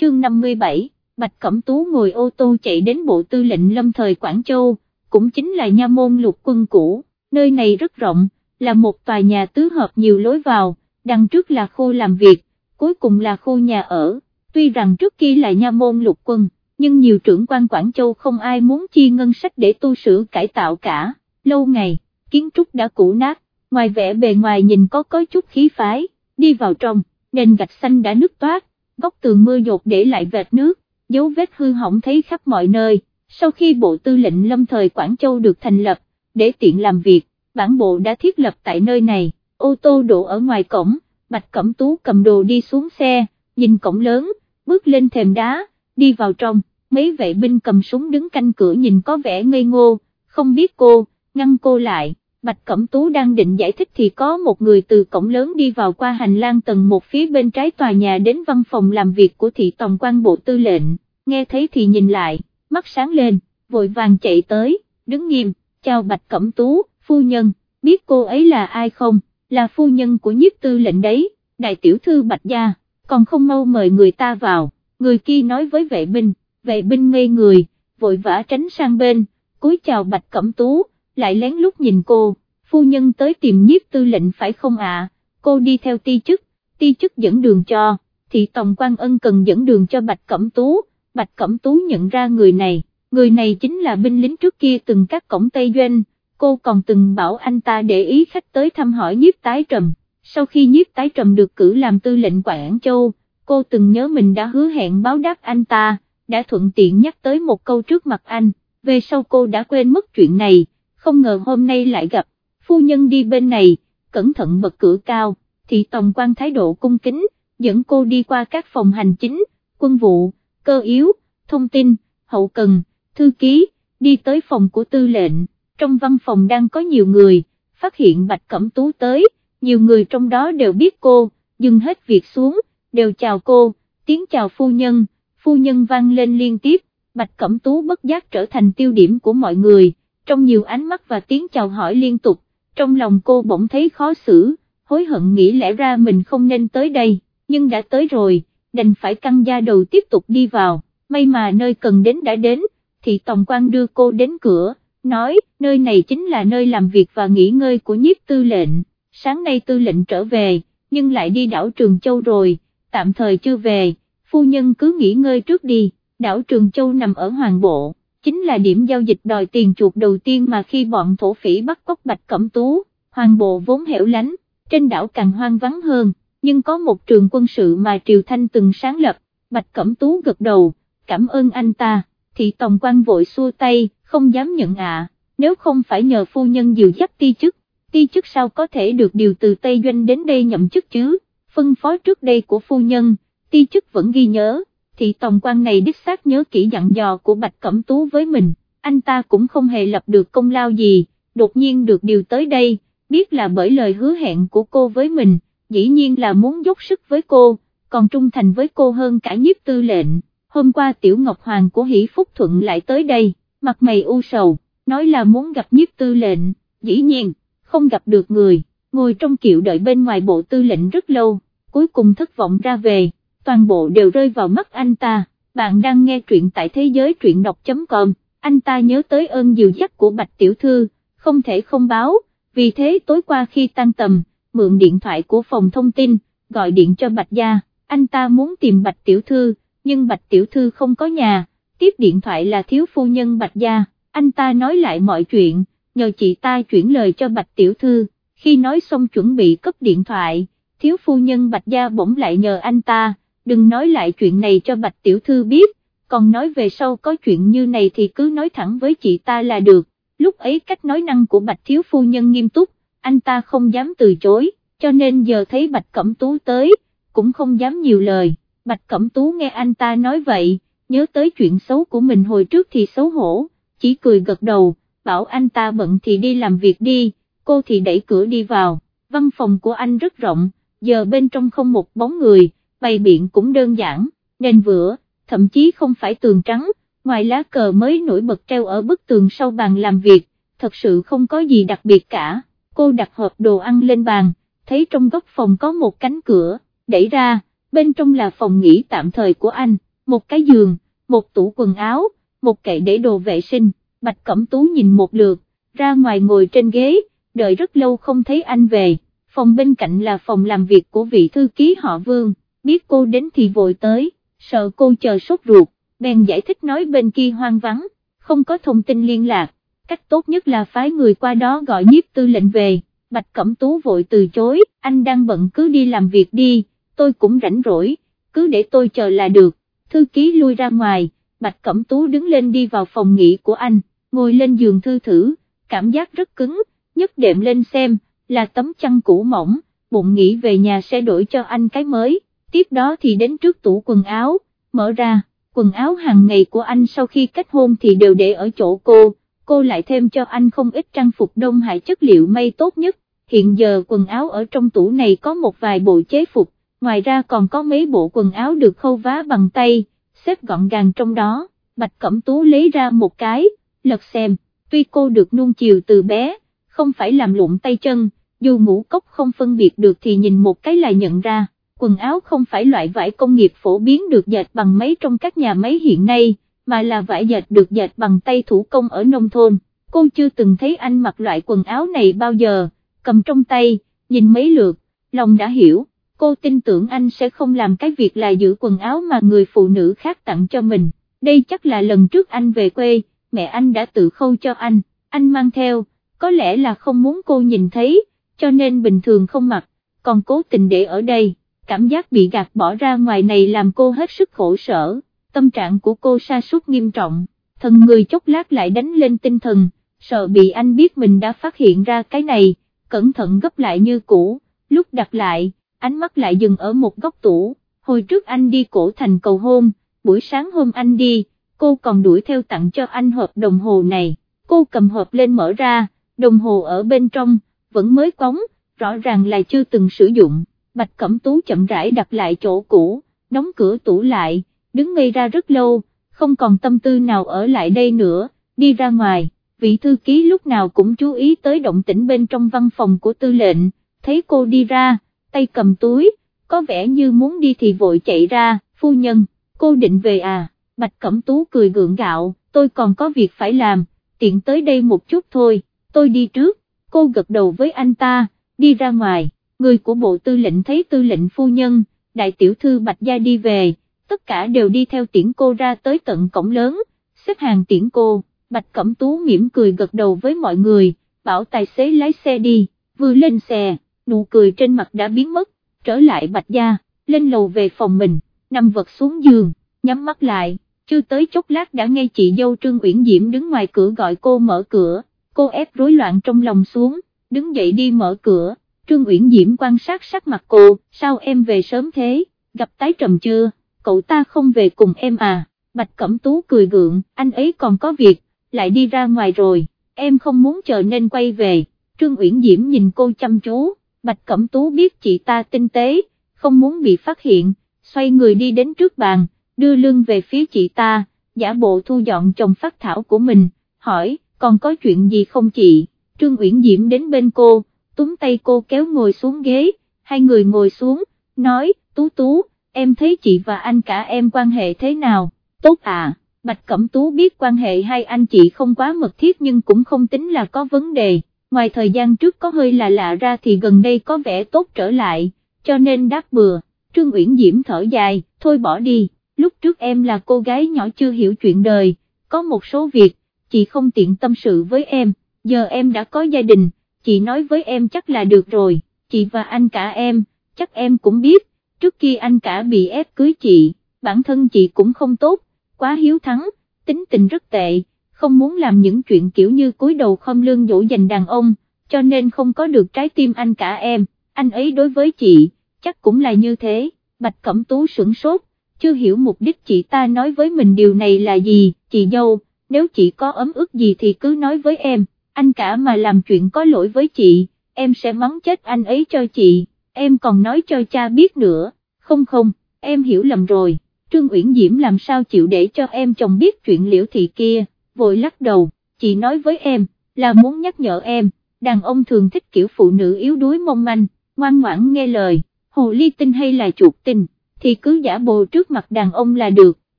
chương 57, Bạch Cẩm Tú ngồi ô tô chạy đến bộ tư lệnh lâm thời Quảng Châu, cũng chính là nha môn lục quân cũ, nơi này rất rộng, là một tòa nhà tứ hợp nhiều lối vào, đằng trước là khu làm việc, cuối cùng là khu nhà ở, tuy rằng trước kia là nha môn lục quân, nhưng nhiều trưởng quan Quảng Châu không ai muốn chi ngân sách để tu sửa cải tạo cả, lâu ngày, kiến trúc đã cũ nát, ngoài vẻ bề ngoài nhìn có có chút khí phái, đi vào trong, nền gạch xanh đã nứt toát, góc tường mưa dột để lại vệt nước, dấu vết hư hỏng thấy khắp mọi nơi, sau khi Bộ Tư lệnh Lâm thời Quảng Châu được thành lập, để tiện làm việc, bản bộ đã thiết lập tại nơi này, ô tô đổ ở ngoài cổng, Bạch Cẩm Tú cầm đồ đi xuống xe, nhìn cổng lớn, bước lên thềm đá, đi vào trong, mấy vệ binh cầm súng đứng canh cửa nhìn có vẻ ngây ngô, không biết cô, ngăn cô lại, Bạch Cẩm Tú đang định giải thích thì có một người từ cổng lớn đi vào qua hành lang tầng một phía bên trái tòa nhà đến văn phòng làm việc của thị tổng quan bộ tư lệnh, nghe thấy thì nhìn lại, mắt sáng lên, vội vàng chạy tới, đứng nghiêm, chào Bạch Cẩm Tú, phu nhân, biết cô ấy là ai không, là phu nhân của nhiếp tư lệnh đấy, đại tiểu thư Bạch Gia, còn không mau mời người ta vào, người kia nói với vệ binh, vệ binh ngây người, vội vã tránh sang bên, cúi chào Bạch Cẩm Tú, lại lén lút nhìn cô, phu nhân tới tìm nhiếp tư lệnh phải không ạ, cô đi theo ti chức, ti chức dẫn đường cho, thị tổng quan ân cần dẫn đường cho Bạch Cẩm Tú, Bạch Cẩm Tú nhận ra người này, người này chính là binh lính trước kia từng các cổng Tây Doanh, cô còn từng bảo anh ta để ý khách tới thăm hỏi nhiếp tái trầm, sau khi nhiếp tái trầm được cử làm tư lệnh Quảng Châu, cô từng nhớ mình đã hứa hẹn báo đáp anh ta, đã thuận tiện nhắc tới một câu trước mặt anh, về sau cô đã quên mất chuyện này, không ngờ hôm nay lại gặp, phu nhân đi bên này, cẩn thận bật cửa cao, thì tổng quan thái độ cung kính, dẫn cô đi qua các phòng hành chính, quân vụ, cơ yếu, thông tin, hậu cần, thư ký, đi tới phòng của tư lệnh, trong văn phòng đang có nhiều người, phát hiện Bạch Cẩm Tú tới, nhiều người trong đó đều biết cô, dừng hết việc xuống, đều chào cô, tiếng chào phu nhân, phu nhân vang lên liên tiếp, Bạch Cẩm Tú bất giác trở thành tiêu điểm của mọi người, trong nhiều ánh mắt và tiếng chào hỏi liên tục, trong lòng cô bỗng thấy khó xử, hối hận nghĩ lẽ ra mình không nên tới đây, nhưng đã tới rồi, đành phải căng da đầu tiếp tục đi vào, may mà nơi cần đến đã đến, thì Tổng quan đưa cô đến cửa, nói, nơi này chính là nơi làm việc và nghỉ ngơi của nhiếp tư lệnh, sáng nay tư lệnh trở về, nhưng lại đi đảo Trường Châu rồi, tạm thời chưa về, phu nhân cứ nghỉ ngơi trước đi, đảo Trường Châu nằm ở Hoàng Bộ chính là điểm giao dịch đòi tiền chuột đầu tiên mà khi bọn thổ phỉ bắt cóc Bạch Cẩm Tú, hoàng bộ vốn hẻo lánh, trên đảo càng hoang vắng hơn, nhưng có một trường quân sự mà Triều Thanh từng sáng lập, Bạch Cẩm Tú gật đầu, cảm ơn anh ta, thị tổng quan vội xua tay, không dám nhận ạ, nếu không phải nhờ phu nhân dìu dắt ti chức, ti chức sao có thể được điều từ Tây Doanh đến đây nhậm chức chứ, phân phó trước đây của phu nhân, ti chức vẫn ghi nhớ thì tổng quan này đích xác nhớ kỹ dặn dò của Bạch Cẩm Tú với mình, anh ta cũng không hề lập được công lao gì, đột nhiên được điều tới đây, biết là bởi lời hứa hẹn của cô với mình, dĩ nhiên là muốn dốc sức với cô, còn trung thành với cô hơn cả nhiếp tư lệnh, hôm qua Tiểu Ngọc Hoàng của Hỷ Phúc Thuận lại tới đây, mặt mày u sầu, nói là muốn gặp nhiếp tư lệnh, dĩ nhiên, không gặp được người, ngồi trong kiệu đợi bên ngoài bộ tư lệnh rất lâu, cuối cùng thất vọng ra về toàn bộ đều rơi vào mắt anh ta, bạn đang nghe truyện tại thế giới truyện đọc.com, anh ta nhớ tới ơn dìu dắt của Bạch Tiểu Thư, không thể không báo, vì thế tối qua khi tan tầm, mượn điện thoại của phòng thông tin, gọi điện cho Bạch Gia, anh ta muốn tìm Bạch Tiểu Thư, nhưng Bạch Tiểu Thư không có nhà, tiếp điện thoại là thiếu phu nhân Bạch Gia, anh ta nói lại mọi chuyện, nhờ chị ta chuyển lời cho Bạch Tiểu Thư, khi nói xong chuẩn bị cất điện thoại, thiếu phu nhân Bạch Gia bỗng lại nhờ anh ta, đừng nói lại chuyện này cho Bạch Tiểu Thư biết, còn nói về sau có chuyện như này thì cứ nói thẳng với chị ta là được, lúc ấy cách nói năng của Bạch Thiếu Phu Nhân nghiêm túc, anh ta không dám từ chối, cho nên giờ thấy Bạch Cẩm Tú tới, cũng không dám nhiều lời, Bạch Cẩm Tú nghe anh ta nói vậy, nhớ tới chuyện xấu của mình hồi trước thì xấu hổ, chỉ cười gật đầu, bảo anh ta bận thì đi làm việc đi, cô thì đẩy cửa đi vào, văn phòng của anh rất rộng, giờ bên trong không một bóng người bày biện cũng đơn giản, nền vữa, thậm chí không phải tường trắng, ngoài lá cờ mới nổi bật treo ở bức tường sau bàn làm việc, thật sự không có gì đặc biệt cả, cô đặt hộp đồ ăn lên bàn, thấy trong góc phòng có một cánh cửa, đẩy ra, bên trong là phòng nghỉ tạm thời của anh, một cái giường, một tủ quần áo, một kệ để đồ vệ sinh, Bạch Cẩm Tú nhìn một lượt, ra ngoài ngồi trên ghế, đợi rất lâu không thấy anh về, phòng bên cạnh là phòng làm việc của vị thư ký họ Vương, biết cô đến thì vội tới, sợ cô chờ sốt ruột, bèn giải thích nói bên kia hoang vắng, không có thông tin liên lạc, cách tốt nhất là phái người qua đó gọi nhiếp tư lệnh về, Bạch Cẩm Tú vội từ chối, anh đang bận cứ đi làm việc đi, tôi cũng rảnh rỗi, cứ để tôi chờ là được, thư ký lui ra ngoài, Bạch Cẩm Tú đứng lên đi vào phòng nghỉ của anh, ngồi lên giường thư thử, cảm giác rất cứng, nhấc đệm lên xem, là tấm chăn cũ mỏng, bụng nghĩ về nhà sẽ đổi cho anh cái mới, tiếp đó thì đến trước tủ quần áo, mở ra, quần áo hàng ngày của anh sau khi kết hôn thì đều để ở chỗ cô, cô lại thêm cho anh không ít trang phục đông hải chất liệu may tốt nhất, hiện giờ quần áo ở trong tủ này có một vài bộ chế phục, ngoài ra còn có mấy bộ quần áo được khâu vá bằng tay, xếp gọn gàng trong đó, Bạch Cẩm Tú lấy ra một cái, lật xem, tuy cô được nuông chiều từ bé, không phải làm lụng tay chân, dù ngũ cốc không phân biệt được thì nhìn một cái là nhận ra, quần áo không phải loại vải công nghiệp phổ biến được dệt bằng máy trong các nhà máy hiện nay, mà là vải dệt được dệt bằng tay thủ công ở nông thôn, cô chưa từng thấy anh mặc loại quần áo này bao giờ, cầm trong tay, nhìn mấy lượt, lòng đã hiểu, cô tin tưởng anh sẽ không làm cái việc là giữ quần áo mà người phụ nữ khác tặng cho mình, đây chắc là lần trước anh về quê, mẹ anh đã tự khâu cho anh, anh mang theo, có lẽ là không muốn cô nhìn thấy, cho nên bình thường không mặc, còn cố tình để ở đây, cảm giác bị gạt bỏ ra ngoài này làm cô hết sức khổ sở, tâm trạng của cô sa sút nghiêm trọng, thần người chốc lát lại đánh lên tinh thần, sợ bị anh biết mình đã phát hiện ra cái này, cẩn thận gấp lại như cũ, lúc đặt lại, ánh mắt lại dừng ở một góc tủ, hồi trước anh đi cổ thành cầu hôn, buổi sáng hôm anh đi, cô còn đuổi theo tặng cho anh hộp đồng hồ này, cô cầm hộp lên mở ra, đồng hồ ở bên trong, vẫn mới cống, rõ ràng là chưa từng sử dụng, Bạch Cẩm Tú chậm rãi đặt lại chỗ cũ, đóng cửa tủ lại, đứng ngây ra rất lâu, không còn tâm tư nào ở lại đây nữa, đi ra ngoài, vị thư ký lúc nào cũng chú ý tới động tĩnh bên trong văn phòng của tư lệnh, thấy cô đi ra, tay cầm túi, có vẻ như muốn đi thì vội chạy ra, phu nhân, cô định về à, Bạch Cẩm Tú cười gượng gạo, tôi còn có việc phải làm, tiện tới đây một chút thôi, tôi đi trước, cô gật đầu với anh ta, đi ra ngoài, người của bộ tư lệnh thấy tư lệnh phu nhân, đại tiểu thư Bạch Gia đi về, tất cả đều đi theo tiễn cô ra tới tận cổng lớn, xếp hàng tiễn cô, Bạch Cẩm Tú mỉm cười gật đầu với mọi người, bảo tài xế lái xe đi, vừa lên xe, nụ cười trên mặt đã biến mất, trở lại Bạch Gia, lên lầu về phòng mình, nằm vật xuống giường, nhắm mắt lại, chưa tới chốc lát đã nghe chị dâu Trương Uyển Diễm đứng ngoài cửa gọi cô mở cửa, cô ép rối loạn trong lòng xuống, đứng dậy đi mở cửa, Trương Uyển Diễm quan sát sắc mặt cô, sao em về sớm thế, gặp tái trầm chưa, cậu ta không về cùng em à, Bạch Cẩm Tú cười gượng, anh ấy còn có việc, lại đi ra ngoài rồi, em không muốn chờ nên quay về, Trương Uyển Diễm nhìn cô chăm chú, Bạch Cẩm Tú biết chị ta tinh tế, không muốn bị phát hiện, xoay người đi đến trước bàn, đưa lưng về phía chị ta, giả bộ thu dọn chồng phát thảo của mình, hỏi, còn có chuyện gì không chị, Trương Uyển Diễm đến bên cô, túm tay cô kéo ngồi xuống ghế, hai người ngồi xuống, nói, Tú Tú, em thấy chị và anh cả em quan hệ thế nào, tốt à, Bạch Cẩm Tú biết quan hệ hai anh chị không quá mật thiết nhưng cũng không tính là có vấn đề, ngoài thời gian trước có hơi là lạ ra thì gần đây có vẻ tốt trở lại, cho nên đáp bừa, Trương Uyển Diễm thở dài, thôi bỏ đi, lúc trước em là cô gái nhỏ chưa hiểu chuyện đời, có một số việc, chị không tiện tâm sự với em, giờ em đã có gia đình, chị nói với em chắc là được rồi, chị và anh cả em, chắc em cũng biết, trước khi anh cả bị ép cưới chị, bản thân chị cũng không tốt, quá hiếu thắng, tính tình rất tệ, không muốn làm những chuyện kiểu như cúi đầu không lương dỗ dành đàn ông, cho nên không có được trái tim anh cả em, anh ấy đối với chị, chắc cũng là như thế, Bạch Cẩm Tú sửng sốt, chưa hiểu mục đích chị ta nói với mình điều này là gì, chị dâu, nếu chị có ấm ức gì thì cứ nói với em, anh cả mà làm chuyện có lỗi với chị, em sẽ mắng chết anh ấy cho chị, em còn nói cho cha biết nữa, không không, em hiểu lầm rồi, Trương Uyển Diễm làm sao chịu để cho em chồng biết chuyện liễu thị kia, vội lắc đầu, chị nói với em, là muốn nhắc nhở em, đàn ông thường thích kiểu phụ nữ yếu đuối mong manh, ngoan ngoãn nghe lời, hồ ly tinh hay là chuột tinh thì cứ giả bộ trước mặt đàn ông là được,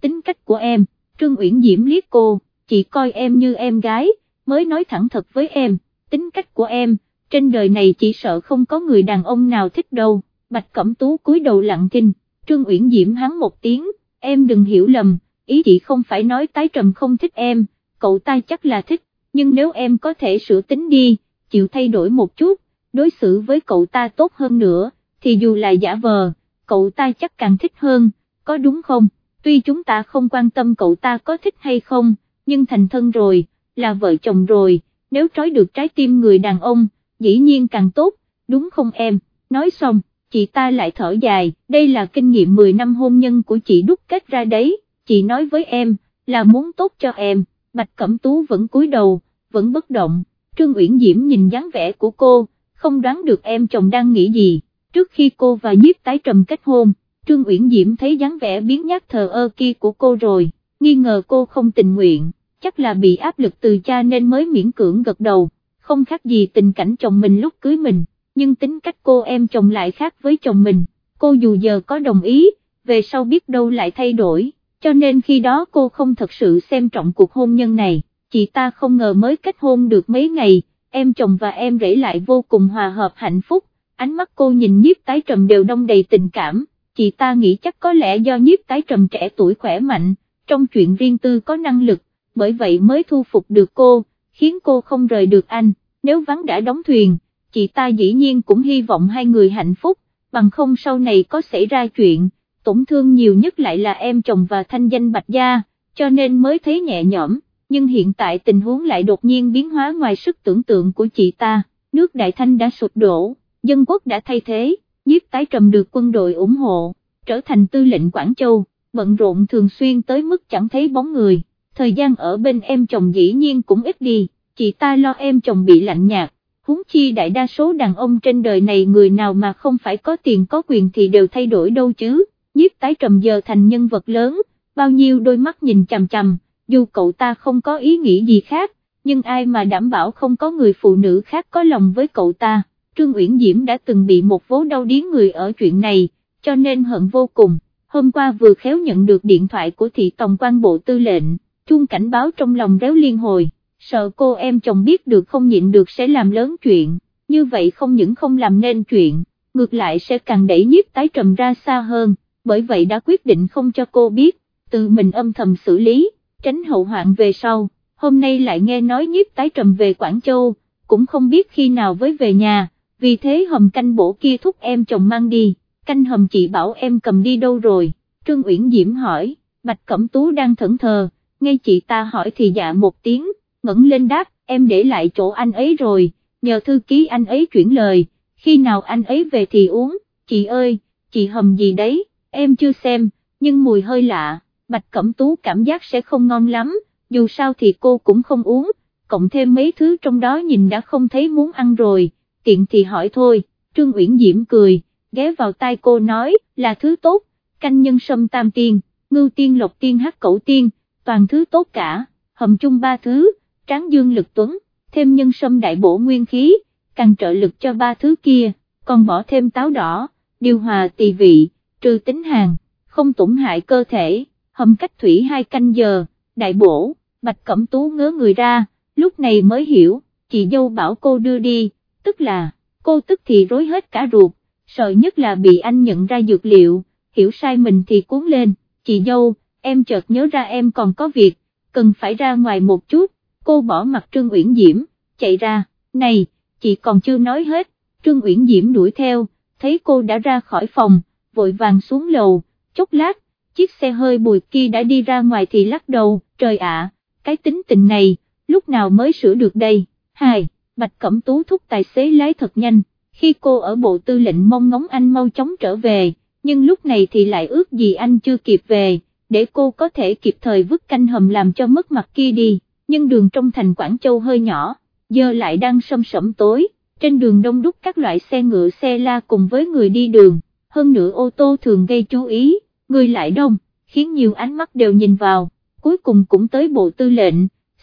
tính cách của em, Trương Uyển Diễm liếc cô, chị coi em như em gái, mới nói thẳng thật với em, tính cách của em, trên đời này chỉ sợ không có người đàn ông nào thích đâu, Bạch Cẩm Tú cúi đầu lặng kinh, Trương Uyển Diễm hắn một tiếng, em đừng hiểu lầm, ý chị không phải nói tái trầm không thích em, cậu ta chắc là thích, nhưng nếu em có thể sửa tính đi, chịu thay đổi một chút, đối xử với cậu ta tốt hơn nữa, thì dù là giả vờ, cậu ta chắc càng thích hơn, có đúng không? Tuy chúng ta không quan tâm cậu ta có thích hay không, nhưng thành thân rồi, là vợ chồng rồi, nếu trói được trái tim người đàn ông, dĩ nhiên càng tốt, đúng không em? Nói xong, chị ta lại thở dài, đây là kinh nghiệm 10 năm hôn nhân của chị đúc kết ra đấy, chị nói với em, là muốn tốt cho em, Bạch Cẩm Tú vẫn cúi đầu, vẫn bất động, Trương Uyển Diễm nhìn dáng vẻ của cô, không đoán được em chồng đang nghĩ gì, trước khi cô và nhiếp tái trầm kết hôn, Trương Uyển Diễm thấy dáng vẻ biến nhát thờ ơ kia của cô rồi, nghi ngờ cô không tình nguyện, chắc là bị áp lực từ cha nên mới miễn cưỡng gật đầu, không khác gì tình cảnh chồng mình lúc cưới mình, nhưng tính cách cô em chồng lại khác với chồng mình, cô dù giờ có đồng ý, về sau biết đâu lại thay đổi, cho nên khi đó cô không thật sự xem trọng cuộc hôn nhân này, chị ta không ngờ mới kết hôn được mấy ngày, em chồng và em rể lại vô cùng hòa hợp hạnh phúc, ánh mắt cô nhìn nhiếp tái trầm đều đông đầy tình cảm, chị ta nghĩ chắc có lẽ do nhiếp tái trầm trẻ tuổi khỏe mạnh, trong chuyện riêng tư có năng lực, bởi vậy mới thu phục được cô, khiến cô không rời được anh, nếu vắng đã đóng thuyền, chị ta dĩ nhiên cũng hy vọng hai người hạnh phúc, bằng không sau này có xảy ra chuyện, tổn thương nhiều nhất lại là em chồng và thanh danh bạch gia, cho nên mới thấy nhẹ nhõm, nhưng hiện tại tình huống lại đột nhiên biến hóa ngoài sức tưởng tượng của chị ta, nước Đại Thanh đã sụp đổ, dân quốc đã thay thế, nhiếp tái trầm được quân đội ủng hộ, trở thành tư lệnh Quảng Châu, bận rộn thường xuyên tới mức chẳng thấy bóng người, thời gian ở bên em chồng dĩ nhiên cũng ít đi, chị ta lo em chồng bị lạnh nhạt, huống chi đại đa số đàn ông trên đời này người nào mà không phải có tiền có quyền thì đều thay đổi đâu chứ, nhiếp tái trầm giờ thành nhân vật lớn, bao nhiêu đôi mắt nhìn chằm chằm, dù cậu ta không có ý nghĩ gì khác, nhưng ai mà đảm bảo không có người phụ nữ khác có lòng với cậu ta, Trương Uyển Diễm đã từng bị một vố đau điến người ở chuyện này, cho nên hận vô cùng, hôm qua vừa khéo nhận được điện thoại của thị tổng quan bộ tư lệnh, chuông cảnh báo trong lòng réo liên hồi, sợ cô em chồng biết được không nhịn được sẽ làm lớn chuyện, như vậy không những không làm nên chuyện, ngược lại sẽ càng đẩy nhiếp tái trầm ra xa hơn, bởi vậy đã quyết định không cho cô biết, tự mình âm thầm xử lý tránh hậu hoạn về sau, hôm nay lại nghe nói nhiếp tái trầm về Quảng Châu, cũng không biết khi nào với về nhà, vì thế hầm canh bổ kia thúc em chồng mang đi, canh hầm chị bảo em cầm đi đâu rồi, Trương Uyển Diễm hỏi, Bạch Cẩm Tú đang thẫn thờ, ngay chị ta hỏi thì dạ một tiếng, ngẩng lên đáp, em để lại chỗ anh ấy rồi, nhờ thư ký anh ấy chuyển lời, khi nào anh ấy về thì uống, chị ơi, chị hầm gì đấy, em chưa xem, nhưng mùi hơi lạ. Bạch Cẩm Tú cảm giác sẽ không ngon lắm, dù sao thì cô cũng không uống, cộng thêm mấy thứ trong đó nhìn đã không thấy muốn ăn rồi, tiện thì hỏi thôi, Trương Uyển Diễm cười, ghé vào tai cô nói, là thứ tốt, canh nhân sâm tam tiên, ngưu tiên lộc tiên hát cẩu tiên, toàn thứ tốt cả, hầm chung ba thứ, tráng dương lực tuấn, thêm nhân sâm đại bổ nguyên khí, càng trợ lực cho ba thứ kia, còn bỏ thêm táo đỏ, điều hòa tỳ vị, trừ tính hàng, không tổn hại cơ thể hầm cách thủy hai canh giờ, đại bổ, bạch cẩm tú ngớ người ra, lúc này mới hiểu, chị dâu bảo cô đưa đi, tức là, cô tức thì rối hết cả ruột, sợ nhất là bị anh nhận ra dược liệu, hiểu sai mình thì cuốn lên, chị dâu, em chợt nhớ ra em còn có việc, cần phải ra ngoài một chút, cô bỏ mặt Trương Uyển Diễm, chạy ra, này, chị còn chưa nói hết, Trương Uyển Diễm đuổi theo, thấy cô đã ra khỏi phòng, vội vàng xuống lầu, chốc lát, chiếc xe hơi bùi kia đã đi ra ngoài thì lắc đầu, trời ạ, cái tính tình này, lúc nào mới sửa được đây, hài. Bạch Cẩm Tú thúc tài xế lái thật nhanh, khi cô ở bộ tư lệnh mong ngóng anh mau chóng trở về, nhưng lúc này thì lại ước gì anh chưa kịp về, để cô có thể kịp thời vứt canh hầm làm cho mất mặt kia đi, nhưng đường trong thành Quảng Châu hơi nhỏ, giờ lại đang sâm sẩm tối, trên đường đông đúc các loại xe ngựa xe la cùng với người đi đường, hơn nữa ô tô thường gây chú ý người lại đông, khiến nhiều ánh mắt đều nhìn vào, cuối cùng cũng tới bộ tư lệnh,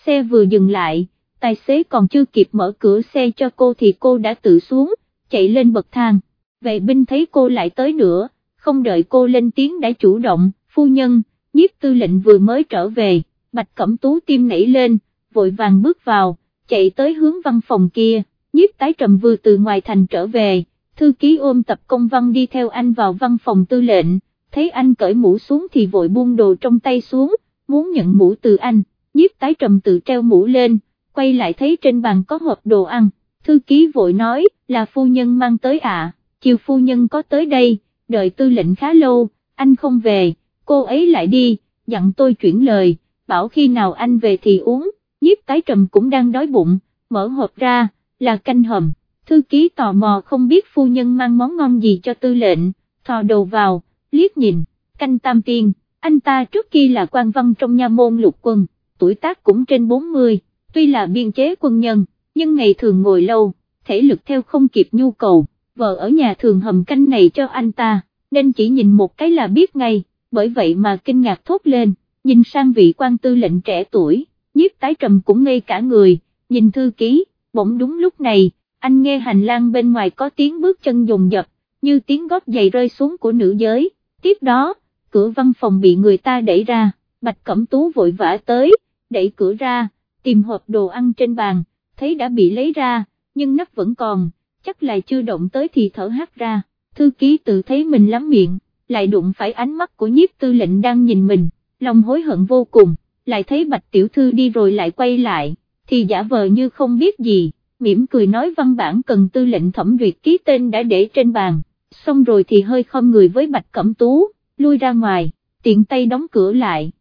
xe vừa dừng lại, tài xế còn chưa kịp mở cửa xe cho cô thì cô đã tự xuống, chạy lên bậc thang, vệ binh thấy cô lại tới nữa, không đợi cô lên tiếng đã chủ động, phu nhân, nhiếp tư lệnh vừa mới trở về, bạch cẩm tú tim nảy lên, vội vàng bước vào, chạy tới hướng văn phòng kia, nhiếp tái trầm vừa từ ngoài thành trở về, thư ký ôm tập công văn đi theo anh vào văn phòng tư lệnh, thấy anh cởi mũ xuống thì vội buông đồ trong tay xuống, muốn nhận mũ từ anh, nhiếp tái trầm tự treo mũ lên, quay lại thấy trên bàn có hộp đồ ăn, thư ký vội nói, là phu nhân mang tới ạ, chiều phu nhân có tới đây, đợi tư lệnh khá lâu, anh không về, cô ấy lại đi, dặn tôi chuyển lời, bảo khi nào anh về thì uống, nhiếp tái trầm cũng đang đói bụng, mở hộp ra, là canh hầm, thư ký tò mò không biết phu nhân mang món ngon gì cho tư lệnh, thò đầu vào, liếc nhìn, canh tam tiên, anh ta trước kia là quan văn trong nha môn lục quân, tuổi tác cũng trên 40, tuy là biên chế quân nhân, nhưng ngày thường ngồi lâu, thể lực theo không kịp nhu cầu, vợ ở nhà thường hầm canh này cho anh ta, nên chỉ nhìn một cái là biết ngay, bởi vậy mà kinh ngạc thốt lên, nhìn sang vị quan tư lệnh trẻ tuổi, nhiếp tái trầm cũng ngây cả người, nhìn thư ký, bỗng đúng lúc này, anh nghe hành lang bên ngoài có tiếng bước chân dồn dập, như tiếng gót giày rơi xuống của nữ giới, tiếp đó, cửa văn phòng bị người ta đẩy ra, Bạch Cẩm Tú vội vã tới, đẩy cửa ra, tìm hộp đồ ăn trên bàn, thấy đã bị lấy ra, nhưng nắp vẫn còn, chắc là chưa động tới thì thở hắt ra, thư ký tự thấy mình lắm miệng, lại đụng phải ánh mắt của nhiếp tư lệnh đang nhìn mình, lòng hối hận vô cùng, lại thấy bạch tiểu thư đi rồi lại quay lại, thì giả vờ như không biết gì, mỉm cười nói văn bản cần tư lệnh thẩm duyệt ký tên đã để trên bàn, xong rồi thì hơi không người với bạch cẩm tú, lui ra ngoài, tiện tay đóng cửa lại.